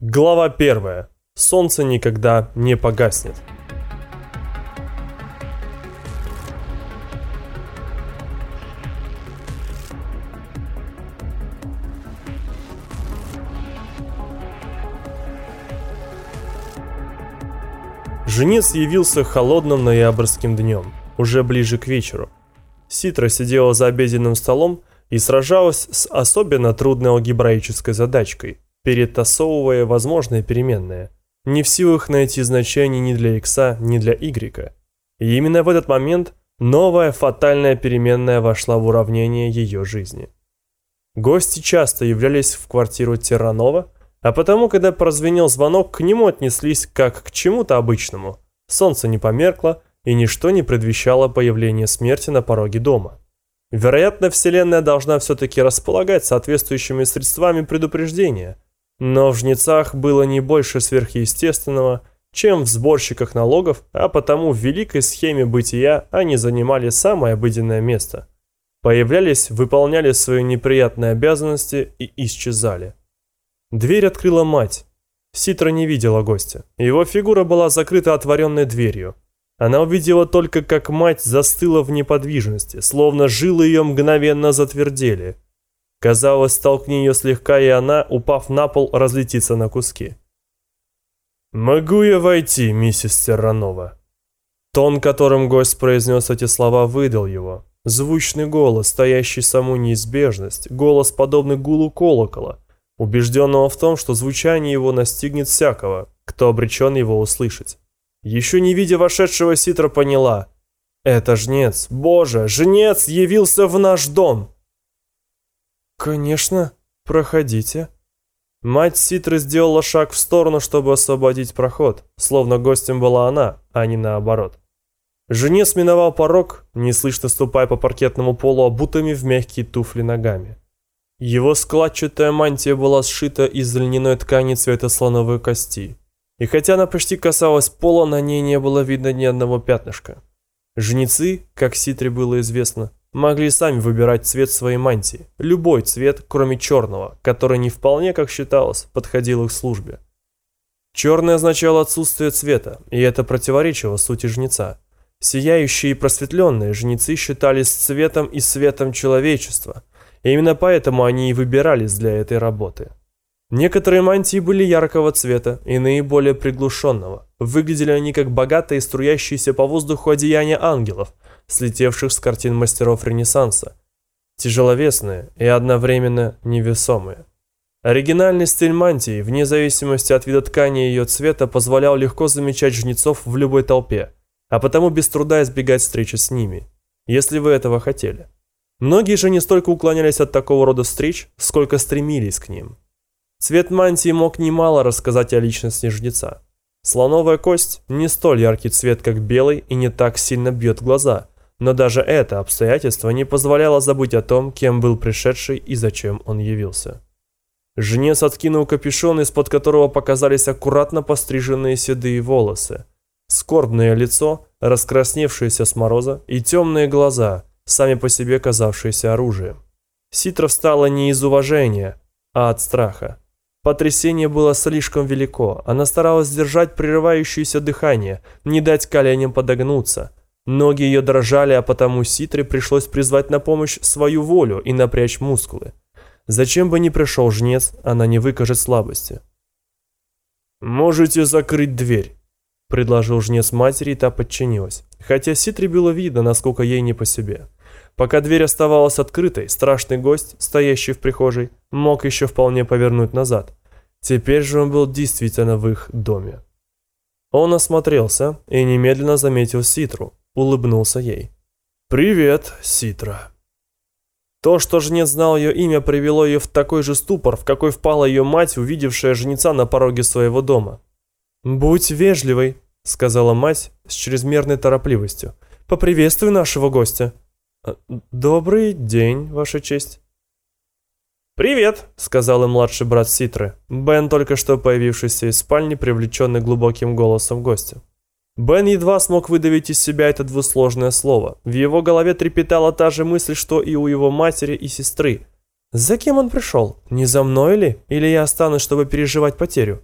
Глава первая. Солнце никогда не погаснет. Женец явился холодным ноябрьским днем, уже ближе к вечеру. Ситра сидела за обеденным столом и сражалась с особенно трудной алгебраической задачкой – перетасовывая возможные переменные, не в силах найти значение ни для x, ни для y. И именно в этот момент новая фатальная переменная вошла в уравнение ее жизни. Гости часто являлись в квартиру Терранова, а потому, когда прозвенел звонок, к нему отнеслись как к чему-то обычному. Солнце не померкло, и ничто не предвещало появление смерти на пороге дома. Вероятно, Вселенная должна все-таки располагать соответствующими средствами предупреждения – но в жнецах было не больше сверхъестественного, чем в сборщиках налогов, а потому в великой схеме бытия они занимали самое обыденное место. Появлялись, выполняли свои неприятные обязанности и исчезали. Дверь открыла мать. Ситра не видела гостя. Его фигура была закрыта отворенной дверью. Она увидела только, как мать застыла в неподвижности, словно жилы ее мгновенно затвердели – Казалось, столкни ее слегка, и она, упав на пол, разлетится на куски. «Могу я войти, миссис Терранова?» Тон, которым гость произнес эти слова, выдал его. Звучный голос, стоящий саму неизбежность, голос, подобный гулу колокола, убежденного в том, что звучание его настигнет всякого, кто обречен его услышать. Еще не видя вошедшего, Ситра поняла. «Это жнец! Боже, жнец явился в наш дом!» «Конечно, проходите». Мать Ситры сделала шаг в сторону, чтобы освободить проход, словно гостем была она, а не наоборот. Женец миновал порог, неслышно ступая по паркетному полу обутыми в мягкие туфли ногами. Его складчатая мантия была сшита из льняной ткани цвета слоновой кости, и хотя она почти касалась пола, на ней не было видно ни одного пятнышка. Жнецы, как Ситре было известно, могли сами выбирать цвет своей мантии, любой цвет, кроме черного, который не вполне, как считалось, подходил их службе. Черное означало отсутствие цвета, и это противоречило сути жнеца. Сияющие и просветленные жнецы считались цветом и светом человечества, и именно поэтому они и выбирались для этой работы. Некоторые мантии были яркого цвета, иные более приглушенного. Выглядели они как богатые струящиеся по воздуху одеяния ангелов – слетевших с картин мастеров Ренессанса, тяжеловесные и одновременно невесомые. Оригинальный стиль мантии, вне зависимости от вида ткани и ее цвета, позволял легко замечать жнецов в любой толпе, а потому без труда избегать встречи с ними, если вы этого хотели. Многие же не столько уклонялись от такого рода встреч, сколько стремились к ним. Цвет мантии мог немало рассказать о личности жнеца. Слоновая кость – не столь яркий цвет, как белый, и не так сильно бьет глаза, но даже это обстоятельство не позволяло забыть о том, кем был пришедший и зачем он явился. Жнец откинул капюшон, из-под которого показались аккуратно постриженные седые волосы, скорбное лицо, раскрасневшееся с мороза, и темные глаза, сами по себе казавшиеся оружием. Ситра встала не из уважения, а от страха. Потрясение было слишком велико, она старалась сдержать прерывающееся дыхание, не дать коленям подогнуться – Ноги ее дрожали, а потому Ситре пришлось призвать на помощь свою волю и напрячь мускулы. Зачем бы ни пришел жнец, она не выкажет слабости. «Можете закрыть дверь», — предложил жнец матери, и та подчинилась. Хотя Ситре было видно, насколько ей не по себе. Пока дверь оставалась открытой, страшный гость, стоящий в прихожей, мог еще вполне повернуть назад. Теперь же он был действительно в их доме. Он осмотрелся и немедленно заметил Ситру, улыбнулся ей. «Привет, Ситра». То, что жнец знал ее имя, привело ее в такой же ступор, в какой впала ее мать, увидевшая жнеца на пороге своего дома. «Будь вежливой», — сказала мать с чрезмерной торопливостью. «Поприветствуй нашего гостя». «Э, «Добрый день, Ваша честь». «Привет», — сказал им младший брат Ситры. Бен, только что появившийся из спальни, привлеченный глубоким голосом гостя. Бен едва смог выдавить из себя это двусложное слово. В его голове трепетала та же мысль, что и у его матери и сестры. «За кем он пришел? Не за мной ли? Или я останусь, чтобы переживать потерю?»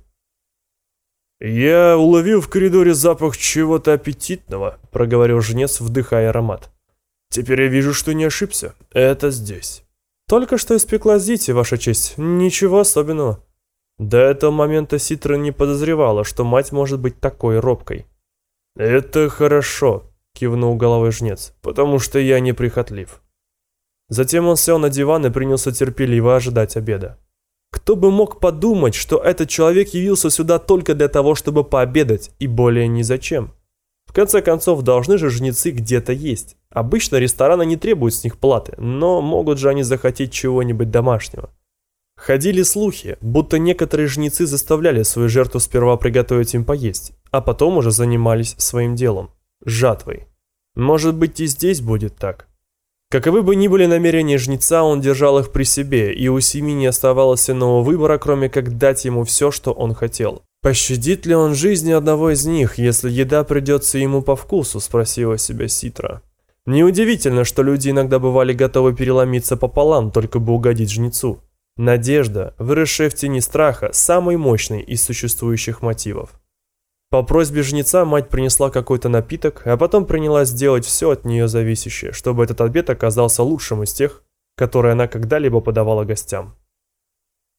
«Я уловил в коридоре запах чего-то аппетитного», — проговорил жнец, вдыхая аромат. «Теперь я вижу, что не ошибся. Это здесь». «Только что испекла Зити, Ваша честь. Ничего особенного». До этого момента Ситра не подозревала, что мать может быть такой робкой. «Это хорошо», — кивнул головой жнец, — «потому что я неприхотлив». Затем он сел на диван и принялся терпеливо ожидать обеда. Кто бы мог подумать, что этот человек явился сюда только для того, чтобы пообедать, и более ни зачем. В конце концов, должны же жнецы где-то есть. Обычно рестораны не требуют с них платы, но могут же они захотеть чего-нибудь домашнего. Ходили слухи, будто некоторые жнецы заставляли свою жертву сперва приготовить им поесть, а потом уже занимались своим делом – жатвой. Может быть и здесь будет так. Каковы бы ни были намерения жнеца, он держал их при себе, и у Семи не оставалось иного выбора, кроме как дать ему все, что он хотел. «Пощадит ли он жизни одного из них, если еда придется ему по вкусу?» – спросила себя Ситра. Неудивительно, что люди иногда бывали готовы переломиться пополам, только бы угодить жнецу. Надежда, выросшая в тени страха, самый мощный из существующих мотивов. По просьбе жнеца мать принесла какой-то напиток, а потом принялась делать все от нее зависящее, чтобы этот обед оказался лучшим из тех, которые она когда-либо подавала гостям.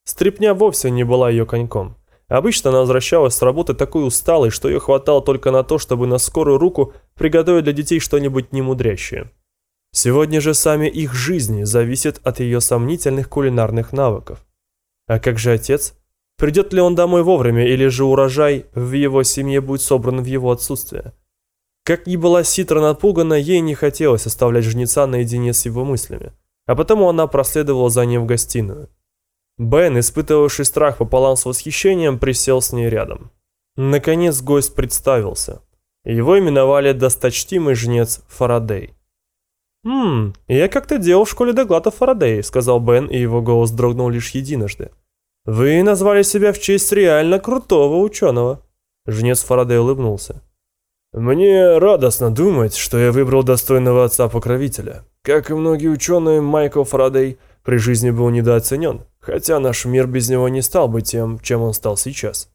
Стрепня вовсе не была ее коньком. Обычно она возвращалась с работы такой усталой, что ее хватало только на то, чтобы на скорую руку приготовить для детей что-нибудь немудрящее. Сегодня же сами их жизни зависят от ее сомнительных кулинарных навыков. А как же отец? Придет ли он домой вовремя, или же урожай в его семье будет собран в его отсутствие? Как ни была Ситра напугана, ей не хотелось оставлять жнеца наедине с его мыслями, а потому она проследовала за ним в гостиную. Бен, испытывавший страх пополам с восхищением, присел с ней рядом. Наконец гость представился. Его именовали досточтимый жнец Фарадей. «Ммм, я как-то делал в школе доклада Фарадей», — сказал Бен, и его голос дрогнул лишь единожды. «Вы назвали себя в честь реально крутого ученого». Жнец Фарадей улыбнулся. «Мне радостно думать, что я выбрал достойного отца-покровителя. Как и многие ученые, Майкл Фарадей при жизни был недооценен, хотя наш мир без него не стал бы тем, чем он стал сейчас».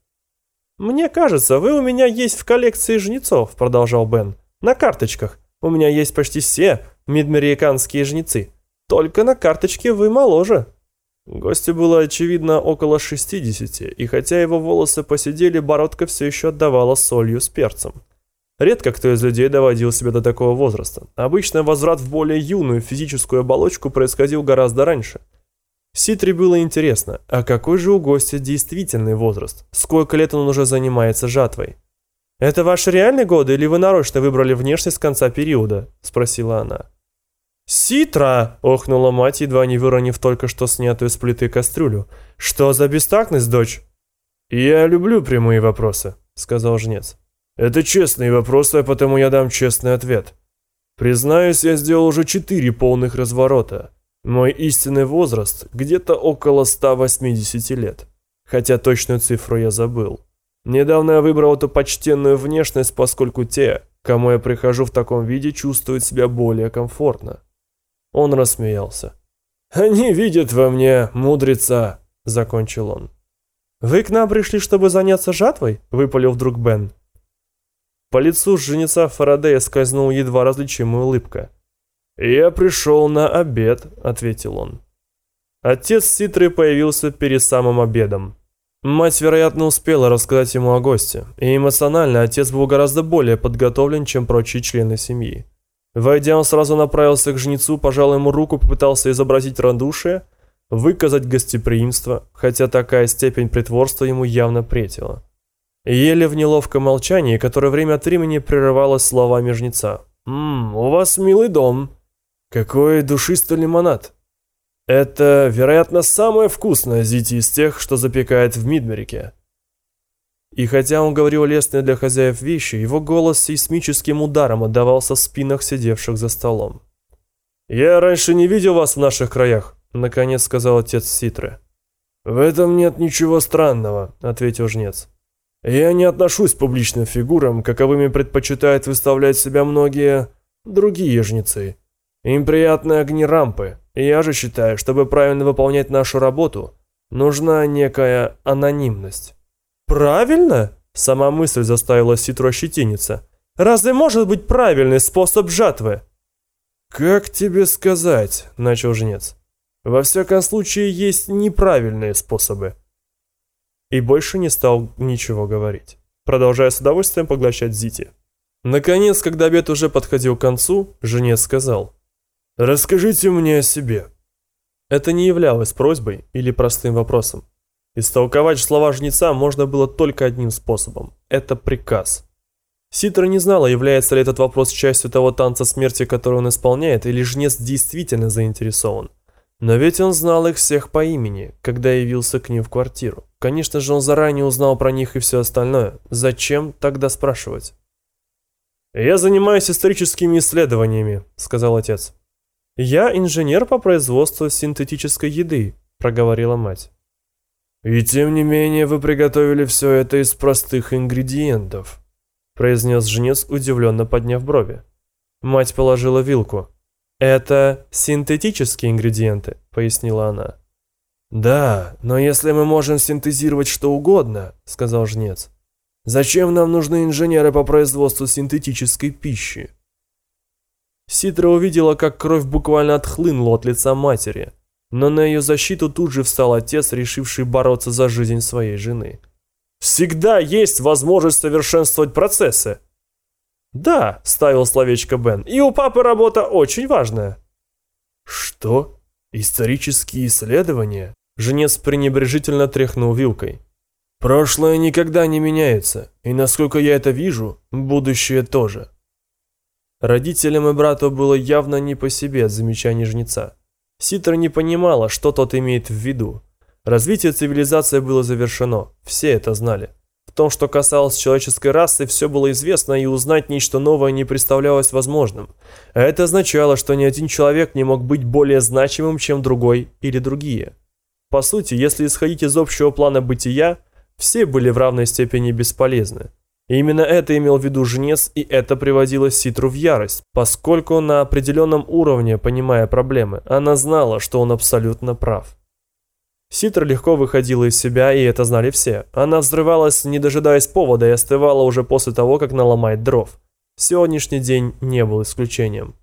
«Мне кажется, вы у меня есть в коллекции жнецов», — продолжал Бен. «На карточках. У меня есть почти все мидмериканские жнецы. Только на карточке вы моложе». Гостю было, очевидно, около 60, и хотя его волосы посидели, бородка все еще отдавала солью с перцем. Редко кто из людей доводил себя до такого возраста. Обычно возврат в более юную физическую оболочку происходил гораздо раньше. Ситри было интересно, а какой же у гостя действительный возраст? Сколько лет он уже занимается жатвой? «Это ваши реальные годы или вы нарочно выбрали внешность конца периода?» – спросила она. «Ситра!» – охнула мать, едва не выронив только что снятую с плиты кастрюлю. «Что за бестактность, дочь?» «Я люблю прямые вопросы», – сказал жнец. «Это честные вопросы, а потому я дам честный ответ. Признаюсь, я сделал уже четыре полных разворота. Мой истинный возраст где-то около 180 лет, хотя точную цифру я забыл. Недавно я выбрал эту почтенную внешность, поскольку те, кому я прихожу в таком виде, чувствуют себя более комфортно. Он рассмеялся. «Они видят во мне мудреца», — закончил он. «Вы к нам пришли, чтобы заняться жатвой?» — выпалил вдруг Бен. По лицу женица Фарадея скользнула едва различимая улыбка. «Я пришел на обед», — ответил он. Отец Ситры появился перед самым обедом. Мать, вероятно, успела рассказать ему о госте, и эмоционально отец был гораздо более подготовлен, чем прочие члены семьи. Войдя, он сразу направился к жнецу, пожал ему руку, попытался изобразить радушие, выказать гостеприимство, хотя такая степень притворства ему явно претила. Еле в неловком молчании, которое время от времени прерывалось словами жнеца. «Ммм, у вас милый дом. Какой душистый лимонад. Это, вероятно, самое вкусное зити из тех, что запекает в Мидмерике. И хотя он говорил лестные для хозяев вещи, его голос сейсмическим ударом отдавался в спинах сидевших за столом. «Я раньше не видел вас в наших краях», — наконец сказал отец Ситры. «В этом нет ничего странного», — ответил жнец. «Я не отношусь к публичным фигурам, каковыми предпочитают выставлять себя многие другие жнецы. Им приятны огни рампы, Я же считаю, чтобы правильно выполнять нашу работу, нужна некая анонимность. Правильно? Сама мысль заставила Ситру ощетиниться. Разве может быть правильный способ жатвы? Как тебе сказать, начал жнец. Во всяком случае, есть неправильные способы. И больше не стал ничего говорить, продолжая с удовольствием поглощать Зити. Наконец, когда обед уже подходил к концу, женец сказал. «Расскажите мне о себе». Это не являлось просьбой или простым вопросом. Истолковать слова жнеца можно было только одним способом. Это приказ. Ситра не знала, является ли этот вопрос частью того танца смерти, который он исполняет, или жнец действительно заинтересован. Но ведь он знал их всех по имени, когда явился к ним в квартиру. Конечно же, он заранее узнал про них и все остальное. Зачем тогда спрашивать? «Я занимаюсь историческими исследованиями», — сказал отец. «Я инженер по производству синтетической еды», — проговорила мать. «И тем не менее вы приготовили все это из простых ингредиентов», — произнес жнец, удивленно подняв брови. Мать положила вилку. «Это синтетические ингредиенты», — пояснила она. «Да, но если мы можем синтезировать что угодно», — сказал жнец, — «зачем нам нужны инженеры по производству синтетической пищи?» Ситра увидела, как кровь буквально отхлынула от лица матери, но на ее защиту тут же встал отец, решивший бороться за жизнь своей жены. «Всегда есть возможность совершенствовать процессы», «Да», — ставил словечко Бен, — «и у папы работа очень важная». «Что? Исторические исследования?» Женец пренебрежительно тряхнул вилкой. «Прошлое никогда не меняется, и, насколько я это вижу, будущее тоже». Родителям и брату было явно не по себе от замечаний жнеца. Ситра не понимала, что тот имеет в виду. Развитие цивилизации было завершено, все это знали. В том, что касалось человеческой расы, все было известно, и узнать нечто новое не представлялось возможным. А это означало, что ни один человек не мог быть более значимым, чем другой или другие. По сути, если исходить из общего плана бытия, все были в равной степени бесполезны. И именно это имел в виду жнец, и это приводило Ситру в ярость, поскольку на определенном уровне, понимая проблемы, она знала, что он абсолютно прав. Ситра легко выходила из себя, и это знали все. Она взрывалась, не дожидаясь повода, и остывала уже после того, как наломает дров. Сегодняшний день не был исключением.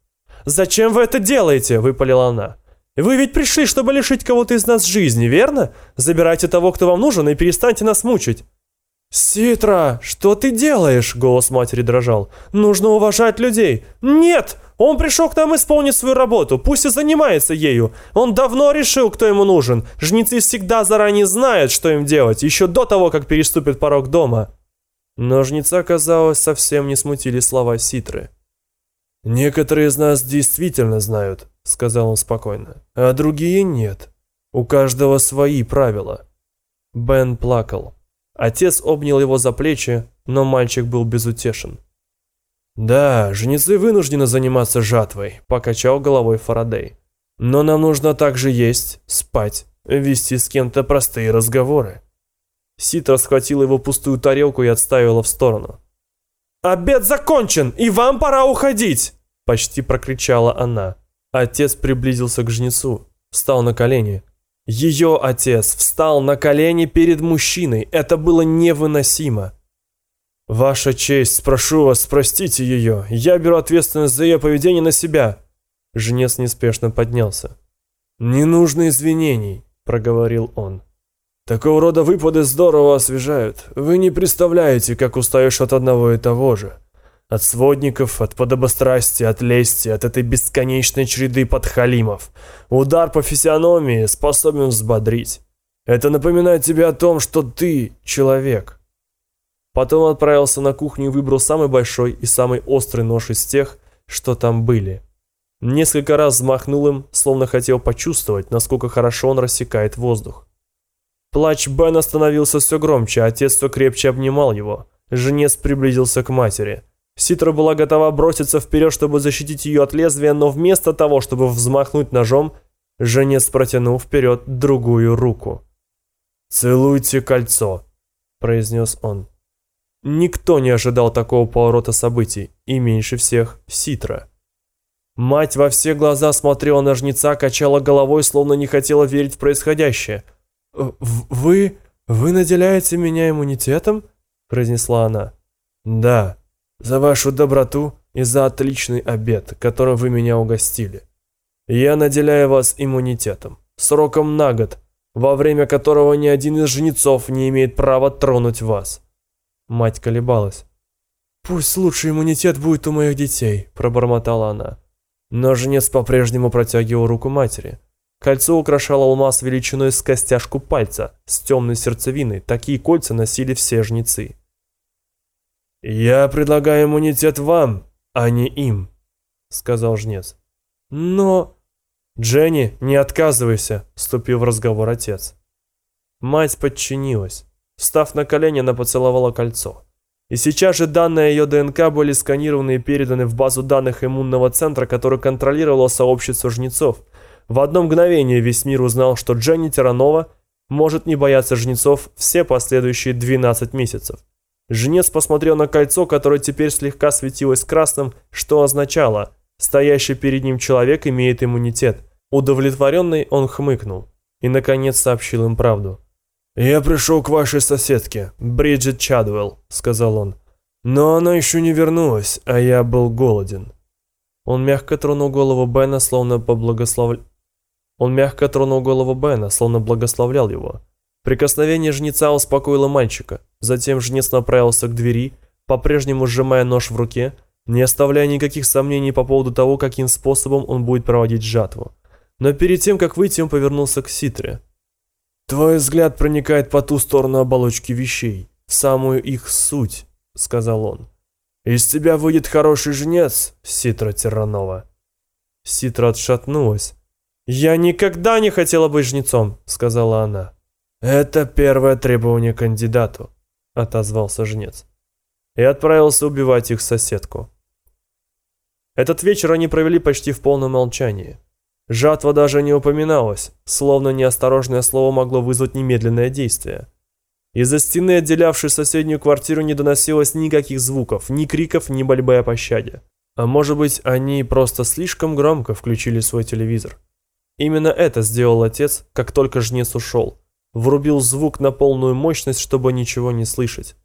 «Зачем вы это делаете?» – выпалила она. «Вы ведь пришли, чтобы лишить кого-то из нас жизни, верно? Забирайте того, кто вам нужен, и перестаньте нас мучить». «Ситра, что ты делаешь?» – голос матери дрожал. «Нужно уважать людей». «Нет!» Он пришел к нам исполнить свою работу, пусть и занимается ею. Он давно решил, кто ему нужен. Жнецы всегда заранее знают, что им делать, еще до того, как переступит порог дома. Но жнеца, казалось, совсем не смутили слова Ситры. «Некоторые из нас действительно знают», — сказал он спокойно, — «а другие нет. У каждого свои правила». Бен плакал. Отец обнял его за плечи, но мальчик был безутешен. «Да, жнецы вынуждены заниматься жатвой», – покачал головой Фарадей. «Но нам нужно также есть, спать, вести с кем-то простые разговоры». Ситра схватила его пустую тарелку и отставила в сторону. «Обед закончен, и вам пора уходить!» – почти прокричала она. Отец приблизился к жнецу, встал на колени. Ее отец встал на колени перед мужчиной, это было невыносимо. «Ваша честь, прошу вас, простите ее. Я беру ответственность за ее поведение на себя». Женец неспешно поднялся. «Не нужно извинений», — проговорил он. «Такого рода выпады здорово освежают. Вы не представляете, как устаешь от одного и того же. От сводников, от подобострастия, от лести, от этой бесконечной череды подхалимов. Удар по физиономии способен взбодрить. Это напоминает тебе о том, что ты человек. Потом отправился на кухню и выбрал самый большой и самый острый нож из тех, что там были. Несколько раз взмахнул им, словно хотел почувствовать, насколько хорошо он рассекает воздух. Плач Бена становился все громче, отец все крепче обнимал его. Женец приблизился к матери. Ситра была готова броситься вперед, чтобы защитить ее от лезвия, но вместо того, чтобы взмахнуть ножом, женец протянул вперед другую руку. «Целуйте кольцо», — произнес он. Никто не ожидал такого поворота событий, и меньше всех Ситра. Мать во все глаза смотрела на жнеца, качала головой, словно не хотела верить в происходящее. «Вы... вы наделяете меня иммунитетом?» – произнесла она. «Да, за вашу доброту и за отличный обед, которым вы меня угостили. Я наделяю вас иммунитетом, сроком на год, во время которого ни один из жнецов не имеет права тронуть вас». Мать колебалась. «Пусть лучший иммунитет будет у моих детей», – пробормотала она. Но жнец по-прежнему протягивал руку матери. Кольцо украшало алмаз величиной с костяшку пальца, с темной сердцевиной. Такие кольца носили все жнецы. «Я предлагаю иммунитет вам, а не им», — сказал жнец. «Но...» «Дженни, не отказывайся», — вступил в разговор отец. Мать подчинилась. Став на колени, она поцеловала кольцо. И сейчас же данные ее ДНК были сканированы и переданы в базу данных иммунного центра, который контролировало сообщество жнецов. В одно мгновение весь мир узнал, что Дженни Тиранова может не бояться жнецов все последующие 12 месяцев. Жнец посмотрел на кольцо, которое теперь слегка светилось красным, что означало «стоящий перед ним человек имеет иммунитет». Удовлетворенный он хмыкнул и, наконец, сообщил им правду. «Я пришел к вашей соседке, Бриджит Чадуэлл», — сказал он. «Но она еще не вернулась, а я был голоден». Он мягко тронул голову Бена, словно поблагословлял... Он мягко тронул голову Бена, словно благословлял его. Прикосновение жнеца успокоило мальчика. Затем жнец направился к двери, по-прежнему сжимая нож в руке, не оставляя никаких сомнений по поводу того, каким способом он будет проводить жатву. Но перед тем, как выйти, он повернулся к Ситре. «Твой взгляд проникает по ту сторону оболочки вещей, в самую их суть», — сказал он. «Из тебя выйдет хороший жнец, Ситра Терранова». Ситра отшатнулась. «Я никогда не хотела быть жнецом», — сказала она. «Это первое требование кандидату», — отозвался жнец. И отправился убивать их соседку. Этот вечер они провели почти в полном молчании. Жатва даже не упоминалась, словно неосторожное слово могло вызвать немедленное действие. Из-за стены, отделявшей соседнюю квартиру, не доносилось никаких звуков, ни криков, ни борьбы о пощаде. А может быть, они просто слишком громко включили свой телевизор. Именно это сделал отец, как только жнец ушел. Врубил звук на полную мощность, чтобы ничего не слышать.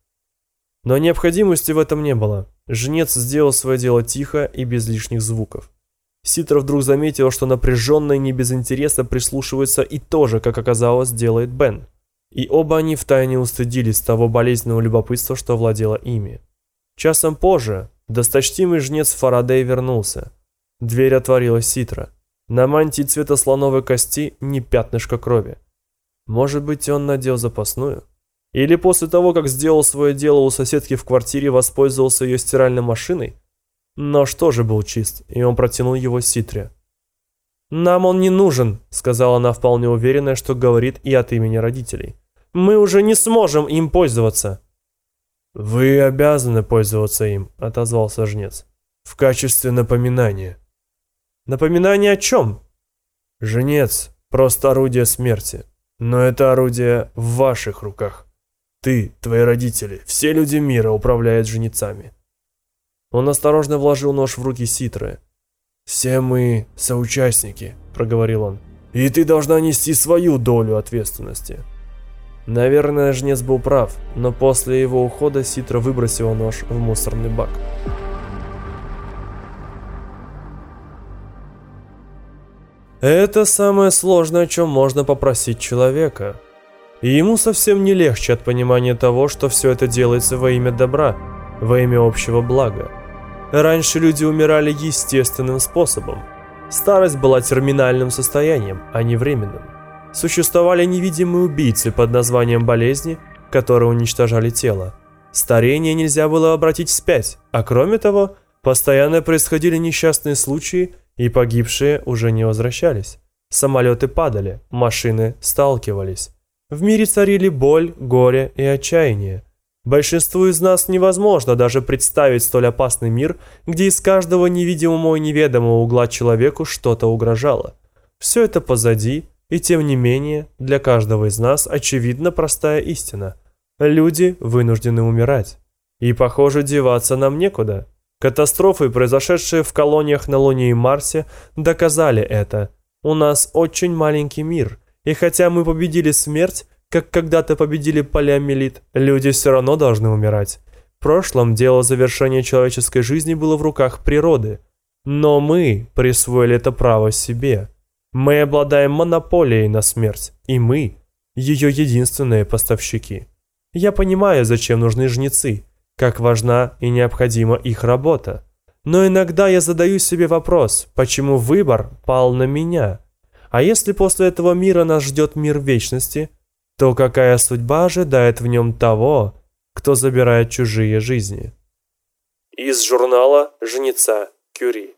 Но необходимости в этом не было. Жнец сделал свое дело тихо и без лишних звуков. Ситро вдруг заметил, что напряженно и не без интереса прислушивается и тоже, как оказалось, делает Бен. И оба они втайне устыдились того болезненного любопытства, что владело ими. Часом позже досточтимый жнец Фарадей вернулся. Дверь отворилась Ситро. На мантии цвета слоновой кости не пятнышко крови. Может быть, он надел запасную? Или после того, как сделал свое дело у соседки в квартире, воспользовался ее стиральной машиной? Нож тоже был чист, и он протянул его Ситре. «Нам он не нужен», — сказала она вполне уверенная, что говорит и от имени родителей. «Мы уже не сможем им пользоваться». «Вы обязаны пользоваться им», — отозвался жнец. «В качестве напоминания». «Напоминание о чем?» «Жнец — просто орудие смерти. Но это орудие в ваших руках. Ты, твои родители, все люди мира управляют жнецами. Он осторожно вложил нож в руки Ситры. «Все мы соучастники», — проговорил он. «И ты должна нести свою долю ответственности». Наверное, жнец был прав, но после его ухода Ситра выбросила нож в мусорный бак. Это самое сложное, о чем можно попросить человека. И ему совсем не легче от понимания того, что все это делается во имя добра, во имя общего блага. Раньше люди умирали естественным способом. Старость была терминальным состоянием, а не временным. Существовали невидимые убийцы под названием болезни, которые уничтожали тело. Старение нельзя было обратить вспять, а кроме того, постоянно происходили несчастные случаи, и погибшие уже не возвращались. Самолеты падали, машины сталкивались. В мире царили боль, горе и отчаяние. Большинству из нас невозможно даже представить столь опасный мир, где из каждого невидимого и неведомого угла человеку что-то угрожало. Все это позади, и тем не менее, для каждого из нас очевидна простая истина. Люди вынуждены умирать. И, похоже, деваться нам некуда. Катастрофы, произошедшие в колониях на Луне и Марсе, доказали это. У нас очень маленький мир, и хотя мы победили смерть, как когда-то победили полиомиелит, люди все равно должны умирать. В прошлом дело завершения человеческой жизни было в руках природы, но мы присвоили это право себе. Мы обладаем монополией на смерть, и мы – ее единственные поставщики. Я понимаю, зачем нужны жнецы, как важна и необходима их работа. Но иногда я задаю себе вопрос, почему выбор пал на меня? А если после этого мира нас ждет мир вечности, то какая судьба ожидает в нем того, кто забирает чужие жизни? Из журнала «Жнеца» Кюри